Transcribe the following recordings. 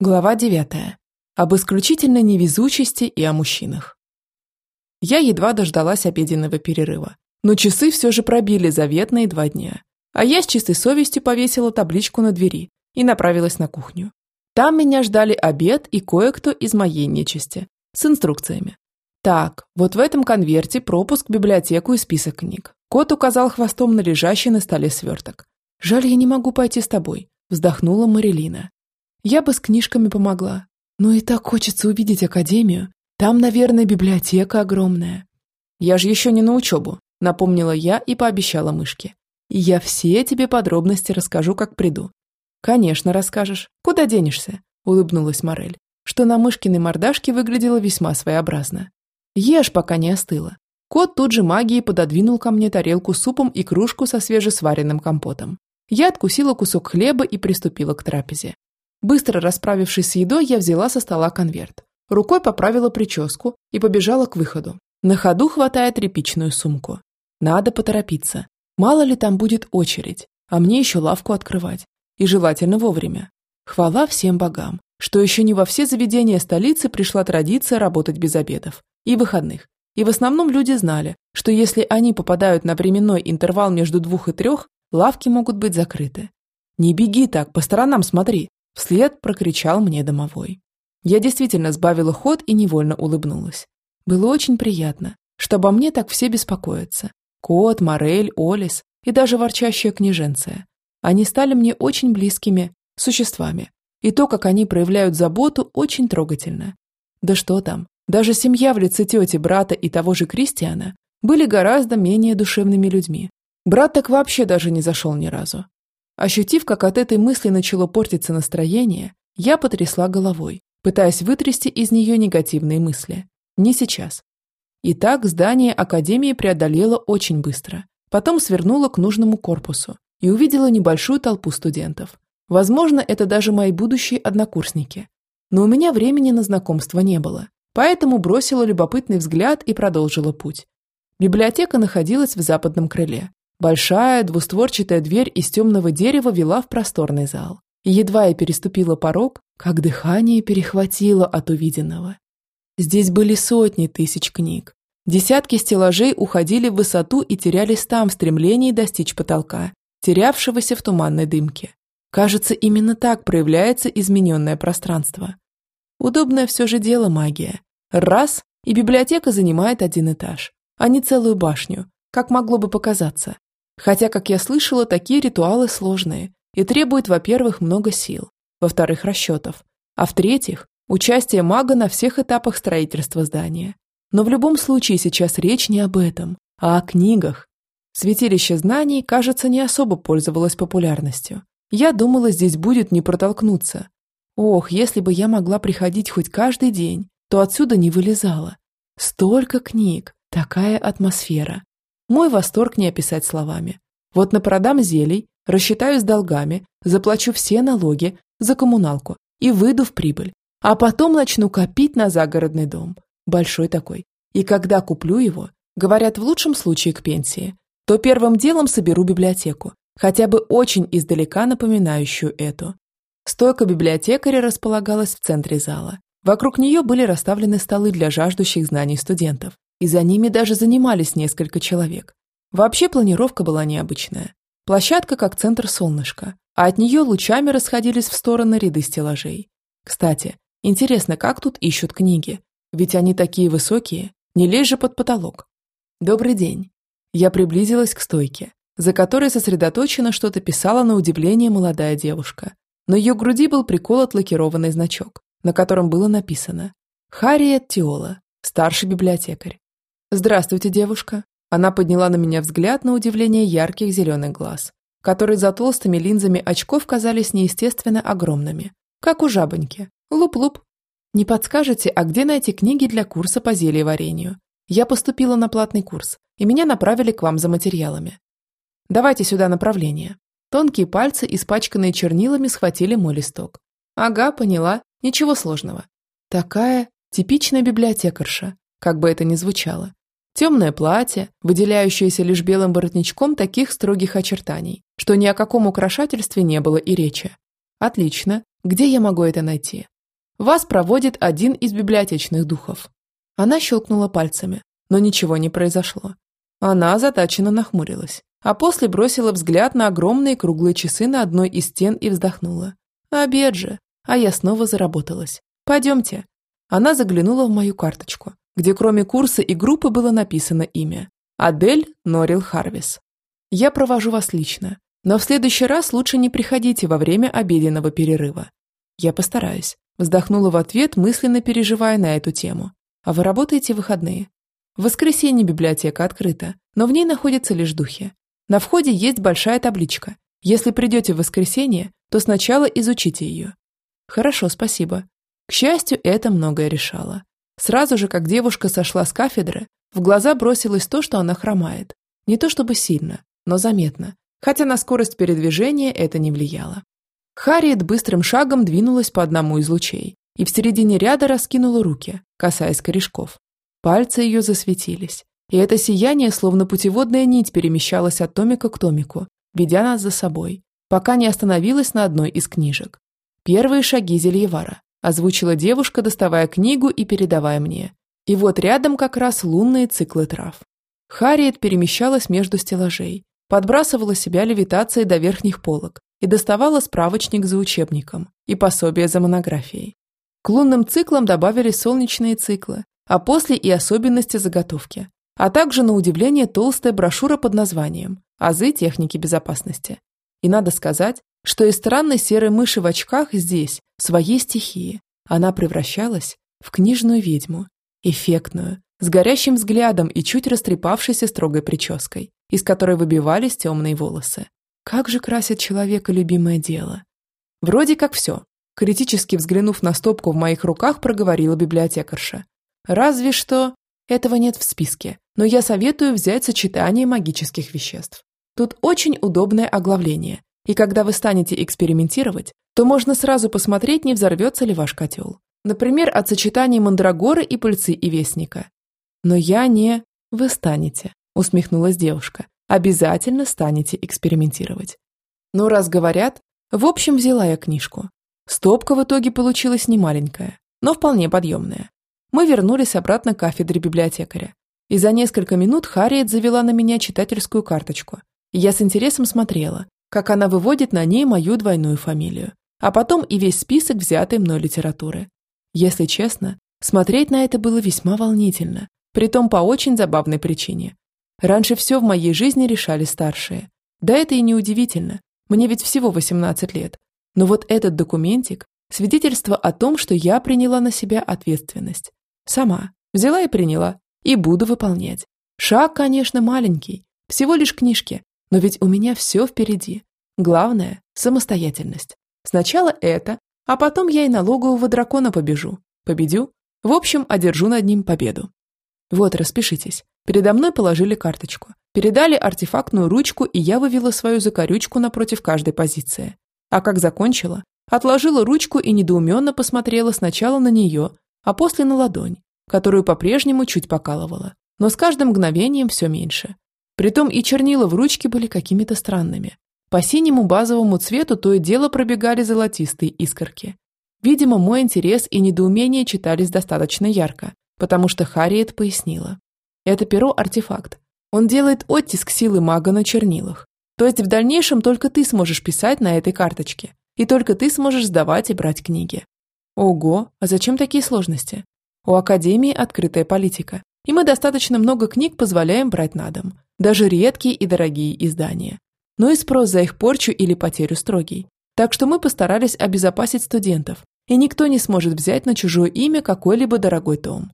Глава 9. Об исключительной невезучести и о мужчинах. Я едва дождалась обеденного перерыва, но часы все же пробили заветные два дня. А я с чистой совестью повесила табличку на двери и направилась на кухню. Там меня ждали обед и кое-кто из моей нечисти с инструкциями. Так, вот в этом конверте пропуск библиотеку и список книг. Кот указал хвостом на лежащий на столе сверток. «Жаль, я не могу пойти с тобой», – вздохнула Марилина. Я бы с книжками помогла. Но и так хочется увидеть академию. Там, наверное, библиотека огромная. Я же еще не на учебу, напомнила я и пообещала мышке. Я все тебе подробности расскажу, как приду. Конечно, расскажешь. Куда денешься? Улыбнулась Морель, что на мышкиной мордашке выглядело весьма своеобразно. Ешь, пока не остыла. Кот тут же магией пододвинул ко мне тарелку с супом и кружку со свежесваренным компотом. Я откусила кусок хлеба и приступила к трапезе. Быстро расправившись с едой, я взяла со стола конверт. Рукой поправила прическу и побежала к выходу. На ходу хватая тряпичную сумку. Надо поторопиться. Мало ли там будет очередь, а мне еще лавку открывать. И желательно вовремя. Хвала всем богам, что еще не во все заведения столицы пришла традиция работать без обедов и выходных. И в основном люди знали, что если они попадают на временной интервал между двух и трех, лавки могут быть закрыты. Не беги так, по сторонам смотри, Вслед прокричал мне домовой. Я действительно сбавила ход и невольно улыбнулась. Было очень приятно, что обо мне так все беспокоятся. Кот, Морель, Олис и даже ворчащая княженция. Они стали мне очень близкими существами. И то, как они проявляют заботу, очень трогательно. Да что там, даже семья в лице тети, брата и того же Кристиана были гораздо менее душевными людьми. Брат так вообще даже не зашел ни разу. Ощутив, как от этой мысли начало портиться настроение, я потрясла головой, пытаясь вытрясти из нее негативные мысли. Не сейчас. Итак, здание Академии преодолело очень быстро. Потом свернула к нужному корпусу и увидела небольшую толпу студентов. Возможно, это даже мои будущие однокурсники. Но у меня времени на знакомство не было, поэтому бросила любопытный взгляд и продолжила путь. Библиотека находилась в западном крыле, Большая двустворчатая дверь из темного дерева вела в просторный зал. Едва я переступила порог, как дыхание перехватило от увиденного. Здесь были сотни тысяч книг. Десятки стеллажей уходили в высоту и терялись там в стремлении достичь потолка, терявшегося в туманной дымке. Кажется, именно так проявляется измененное пространство. Удобное все же дело магия. Раз, и библиотека занимает один этаж, а не целую башню, как могло бы показаться. Хотя, как я слышала, такие ритуалы сложные и требуют, во-первых, много сил, во-вторых, расчетов, а в-третьих, участие мага на всех этапах строительства здания. Но в любом случае сейчас речь не об этом, а о книгах. Святилище знаний, кажется, не особо пользовалось популярностью. Я думала, здесь будет не протолкнуться. Ох, если бы я могла приходить хоть каждый день, то отсюда не вылезала. Столько книг, такая атмосфера. Мой восторг не описать словами. Вот напродам зелий, рассчитаюсь долгами, заплачу все налоги за коммуналку и выйду в прибыль. А потом начну копить на загородный дом. Большой такой. И когда куплю его, говорят в лучшем случае к пенсии, то первым делом соберу библиотеку, хотя бы очень издалека напоминающую эту. Стойка библиотекаря располагалась в центре зала. Вокруг нее были расставлены столы для жаждущих знаний студентов и за ними даже занимались несколько человек. Вообще планировка была необычная. Площадка как центр солнышка, а от нее лучами расходились в стороны ряды стеллажей. Кстати, интересно, как тут ищут книги? Ведь они такие высокие, не лезь же под потолок. Добрый день. Я приблизилась к стойке, за которой сосредоточенно что-то писала на удивление молодая девушка. На ее груди был приколот лакированный значок, на котором было написано «Харриет Тиола, старший библиотекарь». «Здравствуйте, девушка». Она подняла на меня взгляд на удивление ярких зеленых глаз, которые за толстыми линзами очков казались неестественно огромными, как у жабоньки. Луп-луп. Не подскажете, а где найти книги для курса по зельеварению? Я поступила на платный курс, и меня направили к вам за материалами. Давайте сюда направление. Тонкие пальцы, испачканные чернилами, схватили мой листок. Ага, поняла. Ничего сложного. Такая типичная библиотекарша, как бы это ни звучало. Темное платье, выделяющееся лишь белым воротничком таких строгих очертаний, что ни о каком украшательстве не было и речи. Отлично. Где я могу это найти? Вас проводит один из библиотечных духов. Она щелкнула пальцами, но ничего не произошло. Она озадаченно нахмурилась, а после бросила взгляд на огромные круглые часы на одной из стен и вздохнула. Обед же. А я снова заработалась. Пойдемте. Она заглянула в мою карточку, где кроме курса и группы было написано имя. Адель Норил Харвис. Я провожу вас лично, но в следующий раз лучше не приходите во время обеденного перерыва. Я постараюсь. Вздохнула в ответ, мысленно переживая на эту тему. А вы работаете в выходные? В воскресенье библиотека открыта, но в ней находятся лишь духи. На входе есть большая табличка. Если придете в воскресенье, то сначала изучите ее. Хорошо, спасибо. К счастью, это многое решало. Сразу же, как девушка сошла с кафедры, в глаза бросилось то, что она хромает. Не то чтобы сильно, но заметно, хотя на скорость передвижения это не влияло. Харриет быстрым шагом двинулась по одному из лучей и в середине ряда раскинула руки, касаясь корешков. Пальцы ее засветились, и это сияние, словно путеводная нить, перемещалось от томика к томику, ведя нас за собой, пока не остановилась на одной из книжек. «Первые шаги Зельевара», озвучила девушка, доставая книгу и передавая мне. И вот рядом как раз лунные циклы трав. Харриет перемещалась между стеллажей, подбрасывала себя левитацией до верхних полок и доставала справочник за учебником и пособие за монографией. К лунным циклам добавились солнечные циклы, а после и особенности заготовки, а также, на удивление, толстая брошюра под названием «Азы техники безопасности». И надо сказать, что из странной серой мыши в очках здесь, в своей стихии, она превращалась в книжную ведьму, эффектную, с горящим взглядом и чуть растрепавшейся строгой прической, из которой выбивались темные волосы. Как же красит человека любимое дело. Вроде как все. Критически взглянув на стопку в моих руках, проговорила библиотекарша, Разве что этого нет в списке, но я советую взять сочетание магических веществ. Тут очень удобное оглавление, и когда вы станете экспериментировать, то можно сразу посмотреть, не взорвется ли ваш котел. Например, от сочетания мандрагоры и пыльцы и вестника. Но я не... Вы станете, усмехнулась девушка. Обязательно станете экспериментировать. Ну, раз говорят... В общем, взяла я книжку. Стопка в итоге получилась не маленькая, но вполне подъемная. Мы вернулись обратно к кафедре библиотекаря. И за несколько минут Харриет завела на меня читательскую карточку. Я с интересом смотрела, как она выводит на ней мою двойную фамилию. А потом и весь список взятой мной литературы. Если честно, смотреть на это было весьма волнительно, притом по очень забавной причине. Раньше все в моей жизни решали старшие. Да это и не удивительно, мне ведь всего 18 лет. Но вот этот документик – свидетельство о том, что я приняла на себя ответственность. Сама. Взяла и приняла. И буду выполнять. Шаг, конечно, маленький. Всего лишь книжки. Но ведь у меня все впереди. Главное – самостоятельность. Сначала это, а потом я и налогового дракона побежу. Победю. В общем, одержу над ним победу. Вот, распишитесь. Передо мной положили карточку. Передали артефактную ручку, и я вывела свою закорючку напротив каждой позиции. А как закончила, отложила ручку и недоуменно посмотрела сначала на нее, а после на ладонь, которую по-прежнему чуть покалывала, но с каждым мгновением все меньше. Притом и чернила в ручке были какими-то странными. По синему базовому цвету то и дело пробегали золотистые искорки. Видимо, мой интерес и недоумение читались достаточно ярко, потому что Харриет пояснила. Это перо-артефакт. Он делает оттиск силы мага на чернилах. То есть в дальнейшем только ты сможешь писать на этой карточке, и только ты сможешь сдавать и брать книги. Ого, а зачем такие сложности? У Академии открытая политика, и мы достаточно много книг позволяем брать на дом, даже редкие и дорогие издания. Но и спрос за их порчу или потерю строгий. Так что мы постарались обезопасить студентов, и никто не сможет взять на чужое имя какой-либо дорогой том.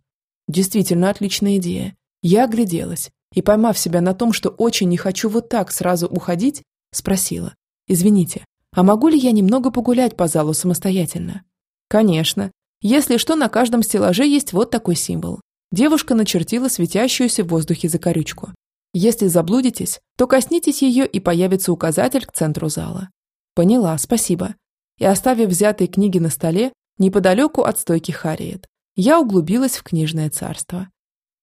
Действительно отличная идея. Я огляделась и, поймав себя на том, что очень не хочу вот так сразу уходить, спросила. «Извините, а могу ли я немного погулять по залу самостоятельно?» Конечно. Если что, на каждом стеллаже есть вот такой символ. Девушка начертила светящуюся в воздухе закорючку. Если заблудитесь, то коснитесь ее и появится указатель к центру зала. Поняла, спасибо. И оставив взятые книги на столе, неподалеку от стойки Харриет, я углубилась в книжное царство.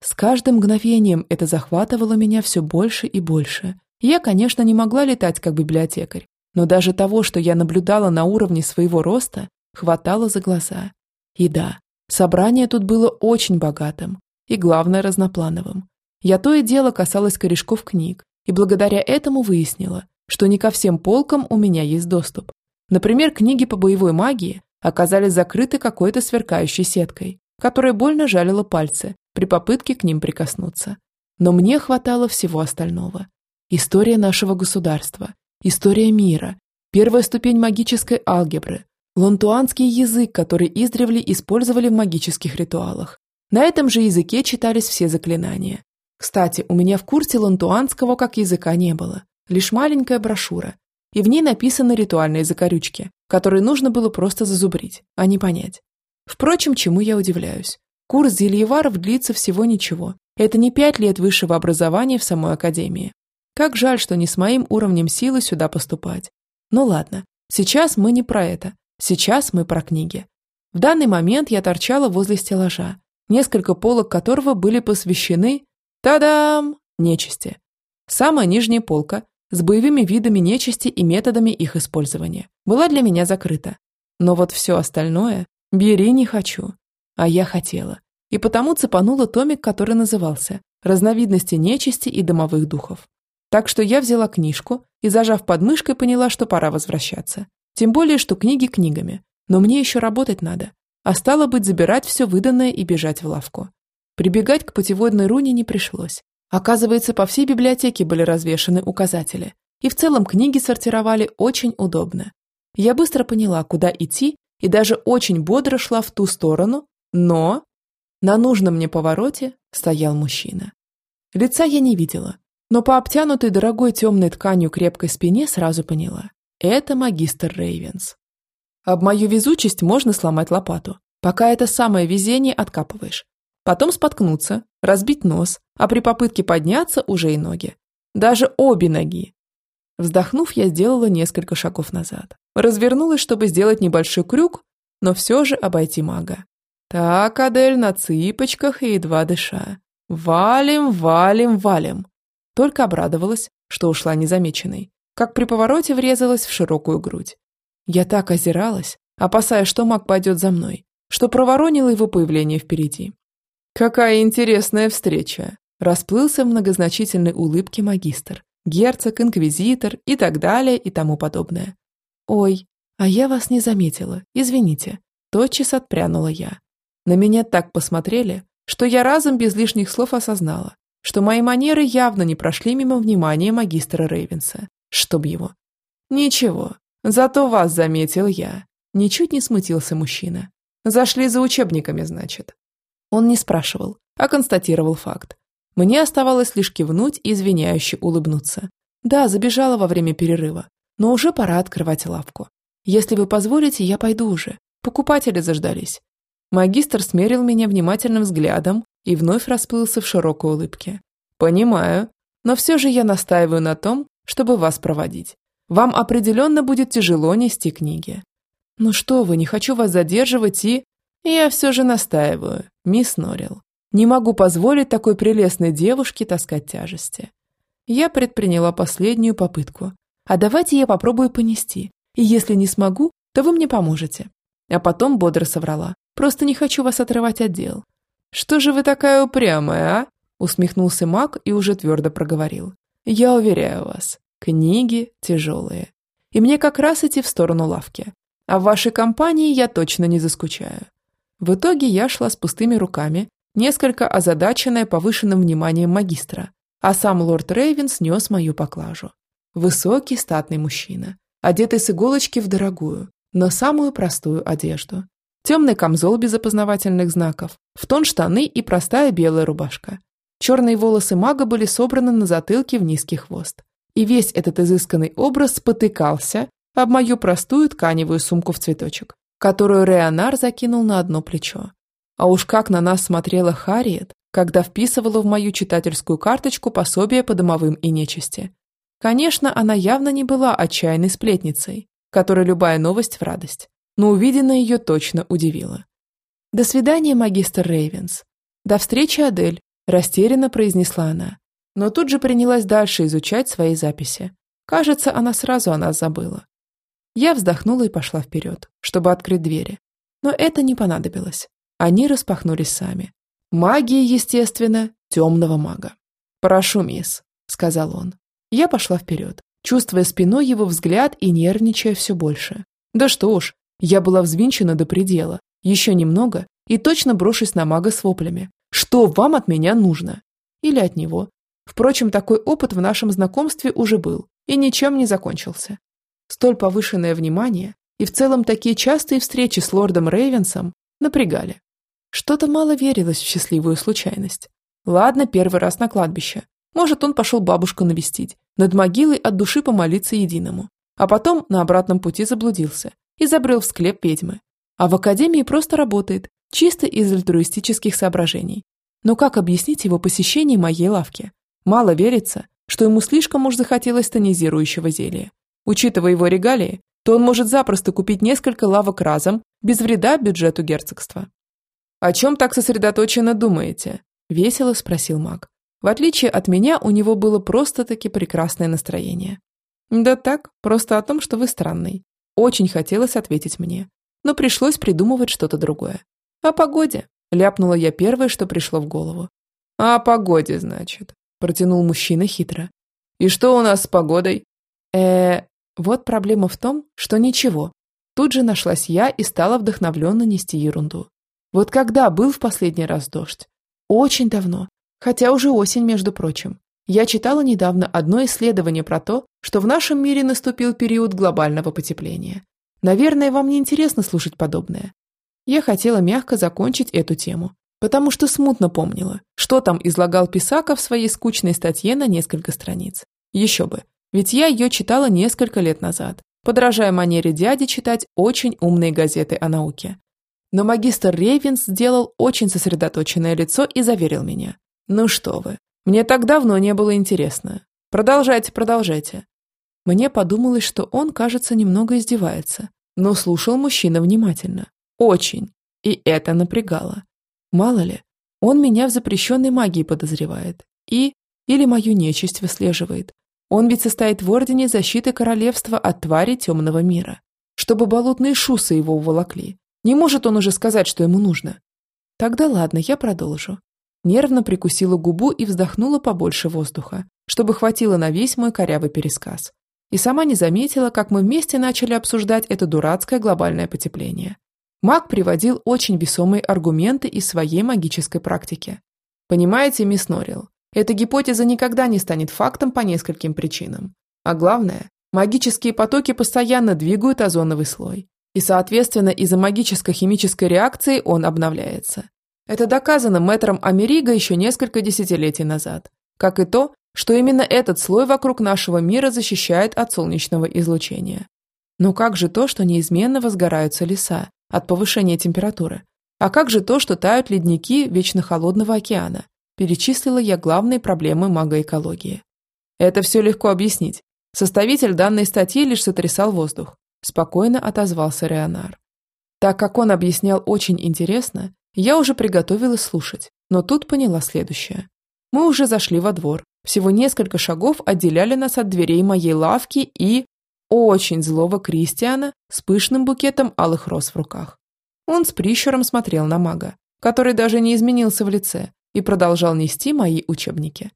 С каждым мгновением это захватывало меня все больше и больше. Я, конечно, не могла летать как библиотекарь, но даже того, что я наблюдала на уровне своего роста, хватало за глаза. И да, собрание тут было очень богатым и, главное, разноплановым. Я то и дело касалась корешков книг, и благодаря этому выяснила, что не ко всем полкам у меня есть доступ. Например, книги по боевой магии оказались закрыты какой-то сверкающей сеткой, которая больно жалила пальцы при попытке к ним прикоснуться. Но мне хватало всего остального. История нашего государства, история мира, первая ступень магической алгебры, лантуанский язык, который издревле использовали в магических ритуалах. На этом же языке читались все заклинания. Кстати, у меня в курсе лантуанского как языка не было, лишь маленькая брошюра, и в ней написаны ритуальные закорючки, которые нужно было просто зазубрить, а не понять. Впрочем, чему я удивляюсь. Курс зельеваров длится всего ничего. Это не пять лет высшего образования в самой академии. Как жаль, что не с моим уровнем силы сюда поступать. Ну ладно, сейчас мы не про это. Сейчас мы про книги. В данный момент я торчала возле стеллажа, несколько полок которого были посвящены Та-дам! Нечисти. Самая нижняя полка с боевыми видами нечисти и методами их использования была для меня закрыта. Но вот все остальное бери не хочу. А я хотела. И потому цепанула томик, который назывался «Разновидности нечисти и домовых духов». Так что я взяла книжку и, зажав подмышкой, поняла, что пора возвращаться. Тем более, что книги книгами. Но мне еще работать надо. А стало быть, забирать все выданное и бежать в лавку. Прибегать к путеводной руне не пришлось. Оказывается, по всей библиотеке были развешаны указатели, и в целом книги сортировали очень удобно. Я быстро поняла, куда идти, и даже очень бодро шла в ту сторону, но... На нужном мне повороте стоял мужчина. Лица я не видела, но по обтянутой дорогой темной тканью крепкой спине сразу поняла. Это магистр Рейвенс. Об мою везучесть можно сломать лопату, пока это самое везение откапываешь потом споткнуться, разбить нос, а при попытке подняться уже и ноги. Даже обе ноги. Вздохнув, я сделала несколько шагов назад. Развернулась, чтобы сделать небольшой крюк, но все же обойти мага. Так, Адель на цыпочках и едва дыша. Валим, валим, валим. Только обрадовалась, что ушла незамеченной, как при повороте врезалась в широкую грудь. Я так озиралась, опасаясь, что маг пойдет за мной, что проворонила его появление впереди. «Какая интересная встреча!» Расплылся в многозначительной улыбке магистр, герцог, инквизитор и так далее и тому подобное. «Ой, а я вас не заметила, извините», тотчас отпрянула я. На меня так посмотрели, что я разом без лишних слов осознала, что мои манеры явно не прошли мимо внимания магистра Рейвенса. Чтоб его. Ничего, зато вас заметил я. Ничуть не смутился мужчина. Зашли за учебниками, значит. Он не спрашивал, а констатировал факт. Мне оставалось лишь кивнуть и извиняюще улыбнуться. Да, забежала во время перерыва, но уже пора открывать лавку. Если вы позволите, я пойду уже. Покупатели заждались. Магистр смерил меня внимательным взглядом и вновь расплылся в широкой улыбке. «Понимаю, но все же я настаиваю на том, чтобы вас проводить. Вам определенно будет тяжело нести книги». «Ну что вы, не хочу вас задерживать и...» «Я все же настаиваю, мисс Норрилл. Не могу позволить такой прелестной девушке таскать тяжести. Я предприняла последнюю попытку. А давайте я попробую понести. И если не смогу, то вы мне поможете. А потом бодро соврала. Просто не хочу вас отрывать от дел. Что же вы такая упрямая, а? Усмехнулся маг и уже твердо проговорил. Я уверяю вас, книги тяжелые. И мне как раз идти в сторону лавки. А в вашей компании я точно не заскучаю. В итоге я шла с пустыми руками, несколько озадаченная повышенным вниманием магистра, а сам лорд Рейвен снес мою поклажу. Высокий статный мужчина, одетый с иголочки в дорогую, но самую простую одежду. Темный камзол без опознавательных знаков, в тон штаны и простая белая рубашка. Черные волосы мага были собраны на затылке в низкий хвост. И весь этот изысканный образ спотыкался об мою простую тканевую сумку в цветочек которую Реонар закинул на одно плечо. А уж как на нас смотрела Харриет, когда вписывала в мою читательскую карточку пособие по домовым и нечисти. Конечно, она явно не была отчаянной сплетницей, которой любая новость в радость, но увиденное ее точно удивило. «До свидания, магистр Рейвенс. До встречи, Адель», – растерянно произнесла она, но тут же принялась дальше изучать свои записи. Кажется, она сразу о нас забыла. Я вздохнула и пошла вперед, чтобы открыть двери. Но это не понадобилось. Они распахнулись сами. Магия, естественно, темного мага. «Прошу, мисс», — сказал он. Я пошла вперед, чувствуя спиной его взгляд и нервничая все больше. Да что уж, я была взвинчена до предела. Еще немного, и точно брошусь на мага с воплями. «Что вам от меня нужно?» Или от него. Впрочем, такой опыт в нашем знакомстве уже был и ничем не закончился. Столь повышенное внимание и в целом такие частые встречи с лордом Рейвенсом напрягали. Что-то мало верилось в счастливую случайность. Ладно, первый раз на кладбище. Может, он пошел бабушку навестить, над могилой от души помолиться единому. А потом на обратном пути заблудился и забрел в склеп ведьмы. А в академии просто работает, чисто из альтруистических соображений. Но как объяснить его посещение моей лавки? Мало верится, что ему слишком уж захотелось тонизирующего зелья. Учитывая его регалии, то он может запросто купить несколько лавок разом, без вреда бюджету герцогства. «О чем так сосредоточенно думаете?» – весело спросил маг. В отличие от меня, у него было просто-таки прекрасное настроение. «Да так, просто о том, что вы странный». Очень хотелось ответить мне, но пришлось придумывать что-то другое. «О погоде», – ляпнула я первое, что пришло в голову. «О погоде, значит», – протянул мужчина хитро. «И что у нас с погодой?» э вот проблема в том, что ничего. Тут же нашлась я и стала вдохновленно нести ерунду. Вот когда был в последний раз дождь? Очень давно. Хотя уже осень, между прочим. Я читала недавно одно исследование про то, что в нашем мире наступил период глобального потепления. Наверное, вам не интересно слушать подобное. Я хотела мягко закончить эту тему, потому что смутно помнила, что там излагал Писака в своей скучной статье на несколько страниц. Еще бы, ведь я ее читала несколько лет назад, подражая манере дяди читать очень умные газеты о науке. Но магистр Рейвенс сделал очень сосредоточенное лицо и заверил меня. «Ну что вы, мне так давно не было интересно. Продолжайте, продолжайте». Мне подумалось, что он, кажется, немного издевается, но слушал мужчина внимательно. Очень. И это напрягало. Мало ли, он меня в запрещенной магии подозревает. И... Или мою нечисть выслеживает, он ведь состоит в Ордене защиты королевства от твари темного мира. Чтобы болотные шусы его уволокли. Не может он уже сказать, что ему нужно. Тогда ладно, я продолжу. Нервно прикусила губу и вздохнула побольше воздуха, чтобы хватило на весь мой корявый пересказ. И сама не заметила, как мы вместе начали обсуждать это дурацкое глобальное потепление. Маг приводил очень весомые аргументы из своей магической практики. Понимаете, мисс Норрилл, эта гипотеза никогда не станет фактом по нескольким причинам. А главное, магические потоки постоянно двигают озоновый слой. И, соответственно, из-за магическо-химической реакции он обновляется. Это доказано мэтром Америго еще несколько десятилетий назад. Как и то, что именно этот слой вокруг нашего мира защищает от солнечного излучения. Но как же то, что неизменно возгораются леса от повышения температуры? А как же то, что тают ледники вечно холодного океана? Перечислила я главные проблемы магоэкологии. Это все легко объяснить. Составитель данной статьи лишь сотрясал воздух. Спокойно отозвался Реонар. Так как он объяснял очень интересно, я уже приготовилась слушать, но тут поняла следующее. Мы уже зашли во двор. Всего несколько шагов отделяли нас от дверей моей лавки и... Очень злого Кристиана с пышным букетом алых роз в руках. Он с прищуром смотрел на мага, который даже не изменился в лице, и продолжал нести мои учебники.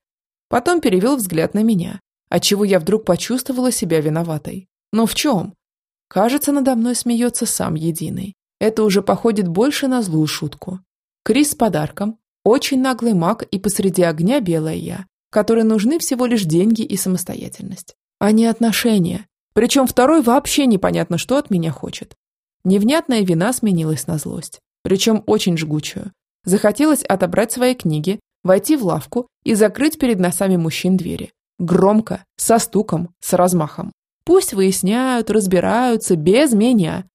Потом перевел взгляд на меня, отчего я вдруг почувствовала себя виноватой. Но в чем? Кажется, надо мной смеется сам Единый. Это уже походит больше на злую шутку. Крис с подарком, очень наглый маг и посреди огня белая я, которой нужны всего лишь деньги и самостоятельность, а не отношения. Причем второй вообще непонятно, что от меня хочет. Невнятная вина сменилась на злость, причем очень жгучую, Захотелось отобрать свои книги, войти в лавку и закрыть перед носами мужчин двери. Громко, со стуком, с размахом. Пусть выясняют, разбираются, без меня.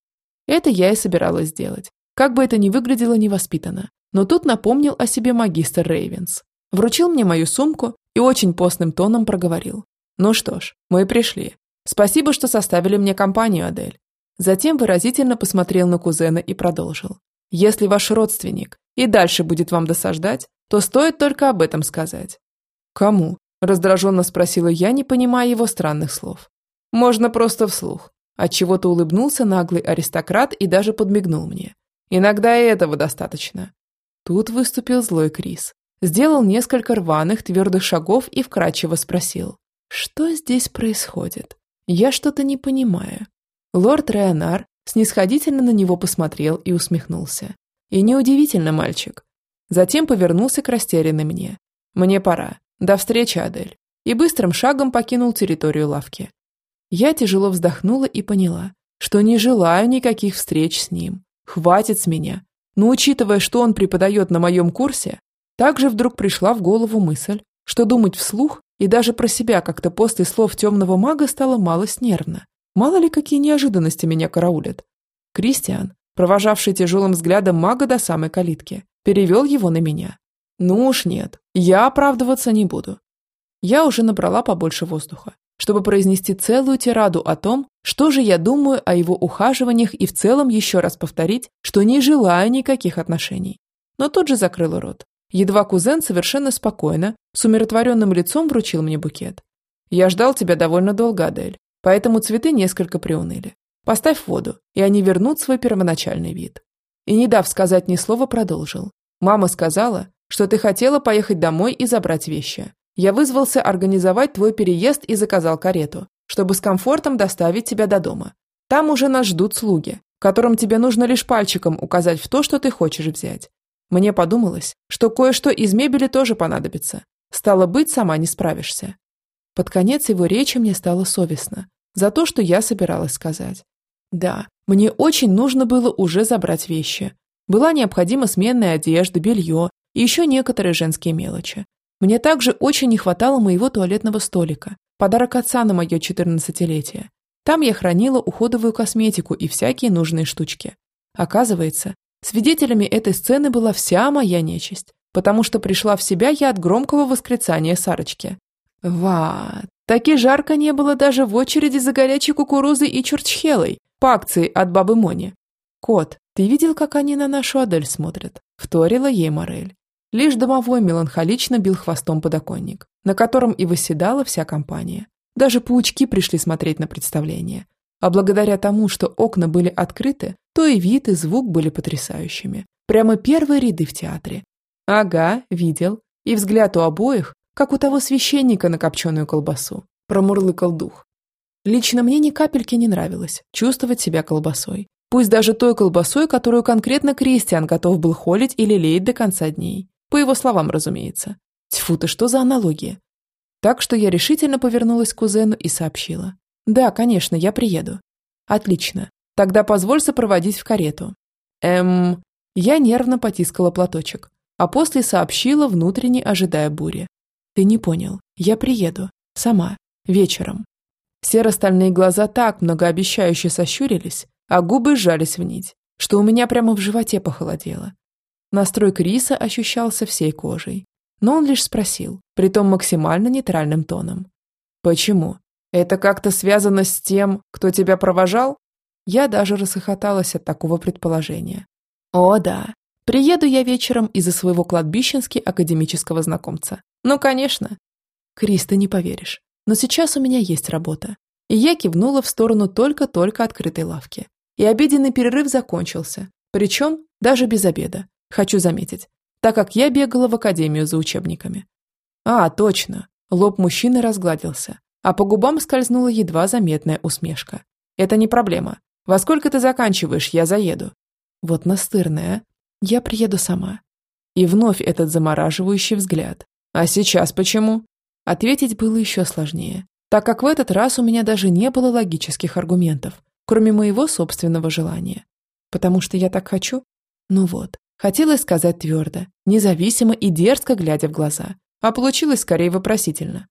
Это я и собиралась сделать. Как бы это ни выглядело невоспитанно. Но тут напомнил о себе магистр Рейвенс. Вручил мне мою сумку и очень постным тоном проговорил. Ну что ж, мы пришли. Спасибо, что составили мне компанию, Адель. Затем выразительно посмотрел на кузена и продолжил. Если ваш родственник и дальше будет вам досаждать, то стоит только об этом сказать. Кому? Раздраженно спросила я, не понимая его странных слов. Можно просто вслух. Отчего-то улыбнулся наглый аристократ и даже подмигнул мне. Иногда и этого достаточно. Тут выступил злой Крис. Сделал несколько рваных, твердых шагов и вкрадчиво спросил. Что здесь происходит? Я что-то не понимаю. Лорд Реонар снисходительно на него посмотрел и усмехнулся. И неудивительно, мальчик. Затем повернулся к растерянной мне. Мне пора. До встречи, Адель. И быстрым шагом покинул территорию лавки. Я тяжело вздохнула и поняла, что не желаю никаких встреч с ним. Хватит с меня. Но учитывая, что он преподает на моем курсе, также вдруг пришла в голову мысль, что думать вслух и даже про себя как-то после слов темного мага стало мало снервно. Мало ли какие неожиданности меня караулят. Кристиан, провожавший тяжелым взглядом мага до самой калитки, перевел его на меня. Ну уж нет, я оправдываться не буду. Я уже набрала побольше воздуха, чтобы произнести целую тираду о том, что же я думаю о его ухаживаниях и в целом еще раз повторить, что не желаю никаких отношений. Но тут же закрыла рот. Едва кузен совершенно спокойно, с умиротворенным лицом вручил мне букет. «Я ждал тебя довольно долго, Адель, поэтому цветы несколько приуныли. Поставь воду, и они вернут свой первоначальный вид». И, не дав сказать ни слова, продолжил. «Мама сказала, что ты хотела поехать домой и забрать вещи. Я вызвался организовать твой переезд и заказал карету, чтобы с комфортом доставить тебя до дома. Там уже нас ждут слуги, которым тебе нужно лишь пальчиком указать в то, что ты хочешь взять. Мне подумалось, что кое-что из мебели тоже понадобится. Стало быть, сама не справишься. Под конец его речи мне стало совестно за то, что я собиралась сказать. Да, мне очень нужно было уже забрать вещи. Была необходима сменная одежда, белье, и еще некоторые женские мелочи. Мне также очень не хватало моего туалетного столика, подарок отца на мое 14-летие. Там я хранила уходовую косметику и всякие нужные штучки. Оказывается, свидетелями этой сцены была вся моя нечисть, потому что пришла в себя я от громкого восклицания Сарочки. Ва, таки жарко не было даже в очереди за горячей кукурузой и чурчхелой по акции от бабы Мони. «Кот, ты видел, как они на нашу Адель смотрят?» – вторила ей Морель. Лишь домовой меланхолично бил хвостом подоконник, на котором и восседала вся компания. Даже паучки пришли смотреть на представление. А благодаря тому, что окна были открыты, то и вид, и звук были потрясающими. Прямо первые ряды в театре. Ага, видел. И взгляд у обоих, как у того священника на копченую колбасу. Промурлыкал дух. Лично мне ни капельки не нравилось чувствовать себя колбасой. Пусть даже той колбасой, которую конкретно Кристиан готов был холить или леять до конца дней. По его словам, разумеется. Тьфу ты, что за аналогия? Так что я решительно повернулась к кузену и сообщила. Да, конечно, я приеду. Отлично. Тогда позволь сопроводить в карету. Эм... Я нервно потискала платочек, а после сообщила, внутренне ожидая бури. Ты не понял. Я приеду. Сама. Вечером. Все остальные глаза так многообещающе сощурились, а губы сжались в нить, что у меня прямо в животе похолодело. Настрой Криса ощущался всей кожей. Но он лишь спросил, притом максимально нейтральным тоном. «Почему? Это как-то связано с тем, кто тебя провожал?» Я даже расхохоталась от такого предположения. «О, да. Приеду я вечером из-за своего кладбищенски академического знакомца. Ну, конечно». «Крис, ты не поверишь. Но сейчас у меня есть работа». И я кивнула в сторону только-только открытой лавки. И обеденный перерыв закончился. Причем даже без обеда. Хочу заметить, так как я бегала в академию за учебниками. А, точно. Лоб мужчины разгладился, а по губам скользнула едва заметная усмешка. Это не проблема. Во сколько ты заканчиваешь, я заеду. Вот настырная. Я приеду сама. И вновь этот замораживающий взгляд. А сейчас почему? Ответить было еще сложнее, так как в этот раз у меня даже не было логических аргументов, кроме моего собственного желания. Потому что я так хочу? Ну вот, Хотелось сказать твердо, независимо и дерзко глядя в глаза, а получилось скорее вопросительно.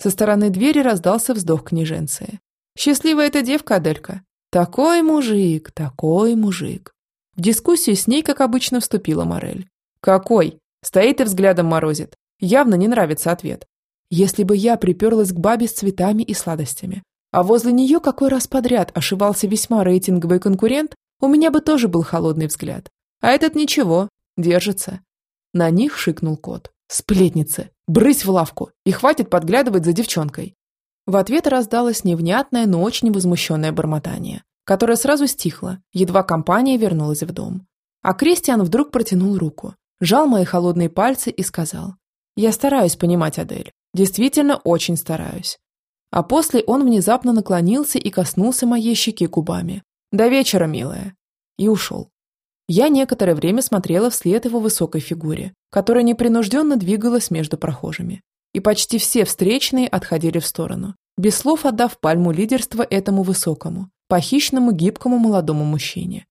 Со стороны двери раздался вздох княженции. «Счастливая эта девка, Аделька! Такой мужик, такой мужик!» В дискуссию с ней, как обычно, вступила Морель. «Какой?» Стоит и взглядом морозит. Явно не нравится ответ. Если бы я приперлась к бабе с цветами и сладостями, а возле нее какой раз подряд ошивался весьма рейтинговый конкурент, у меня бы тоже был холодный взгляд. А этот ничего, держится. На них шикнул кот. Сплетницы, Брысь в лавку, и хватит подглядывать за девчонкой. В ответ раздалось невнятное, но очень возмущенное бормотание, которое сразу стихло, едва компания вернулась в дом. А Кристиан вдруг протянул руку, жал мои холодные пальцы и сказал, «Я стараюсь понимать, Адель, действительно очень стараюсь». А после он внезапно наклонился и коснулся моей щеки губами. «До вечера, милая!» И ушел. Я некоторое время смотрела вслед его высокой фигуре, которая непринужденно двигалась между прохожими. И почти все встречные отходили в сторону, без слов отдав пальму лидерства этому высокому, похищенному гибкому молодому мужчине.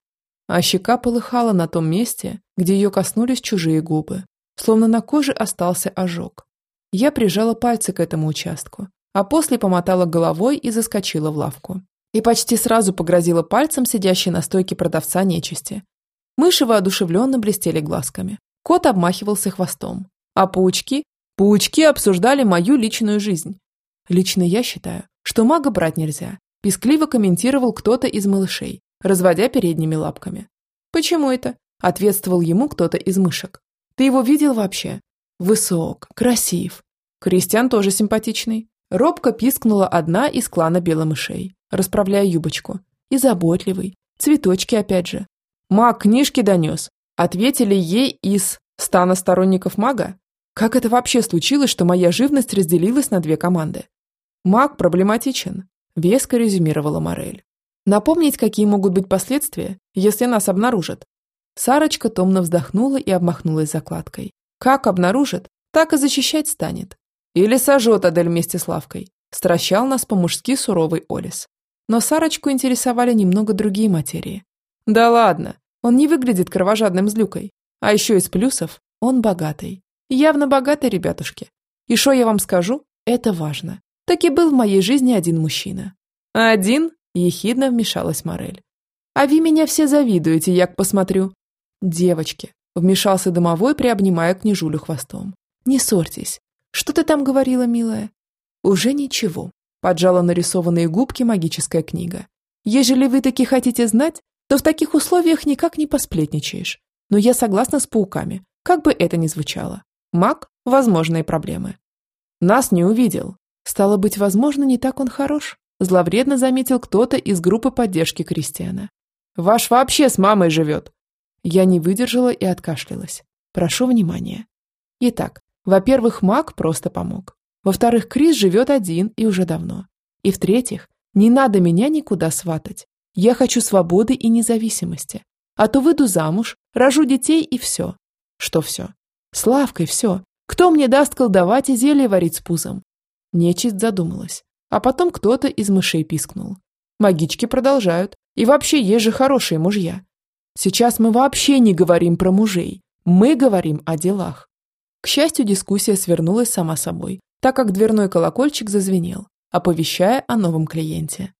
А щека полыхала на том месте, где ее коснулись чужие губы, словно на коже остался ожог. Я прижала пальцы к этому участку, а после помотала головой и заскочила в лавку. И почти сразу погрозила пальцем сидящей на стойке продавца нечисти. Мыши воодушевленно блестели глазками. Кот обмахивался хвостом. А паучки? Паучки обсуждали мою личную жизнь. Лично я считаю, что мага брать нельзя. Пискливо комментировал кто-то из малышей, разводя передними лапками. «Почему это?» – ответствовал ему кто-то из мышек. «Ты его видел вообще?» «Высок, красив. Кристиан тоже симпатичный». Робко пискнула одна из клана беломышей, расправляя юбочку. И заботливый. Цветочки опять же. «Маг книжки донес», – ответили ей из стана сторонников мага. Как это вообще случилось, что моя живность разделилась на две команды? Маг проблематичен, веско резюмировала Морель. Напомнить, какие могут быть последствия, если нас обнаружат. Сарочка томно вздохнула и обмахнулась закладкой. Как обнаружит, так и защищать станет. Или сожжет Адель вместе с Лавкой. Стращал нас по-мужски суровый Олис. Но Сарочку интересовали немного другие материи. Да ладно, он не выглядит кровожадным злюкой. А еще из плюсов он богатый. Явно богатый, ребятушки. И что я вам скажу, это важно. Так и был в моей жизни один мужчина. Один? Ехидно вмешалась Морель. «А вы меня все завидуете, як посмотрю». «Девочки», – вмешался домовой, приобнимая княжулю хвостом. «Не ссорьтесь. Что ты там говорила, милая?» «Уже ничего», – поджала нарисованные губки магическая книга. «Ежели вы таки хотите знать, то в таких условиях никак не посплетничаешь. Но я согласна с пауками, как бы это ни звучало. Маг – возможные проблемы». «Нас не увидел. Стало быть, возможно, не так он хорош». Зловредно заметил кто-то из группы поддержки Кристиана. «Ваш вообще с мамой живет!» Я не выдержала и откашлялась. Прошу внимания. Итак, во-первых, маг просто помог. Во-вторых, Крис живет один и уже давно. И в-третьих, не надо меня никуда сватать. Я хочу свободы и независимости. А то выйду замуж, рожу детей и все. Что все? Славкой все. Кто мне даст колдовать и зелье варить с пузом? Нечисть задумалась. А потом кто-то из мышей пискнул. Магички продолжают. И вообще есть же хорошие мужья. Сейчас мы вообще не говорим про мужей. Мы говорим о делах. К счастью, дискуссия свернулась сама собой, так как дверной колокольчик зазвенел, оповещая о новом клиенте.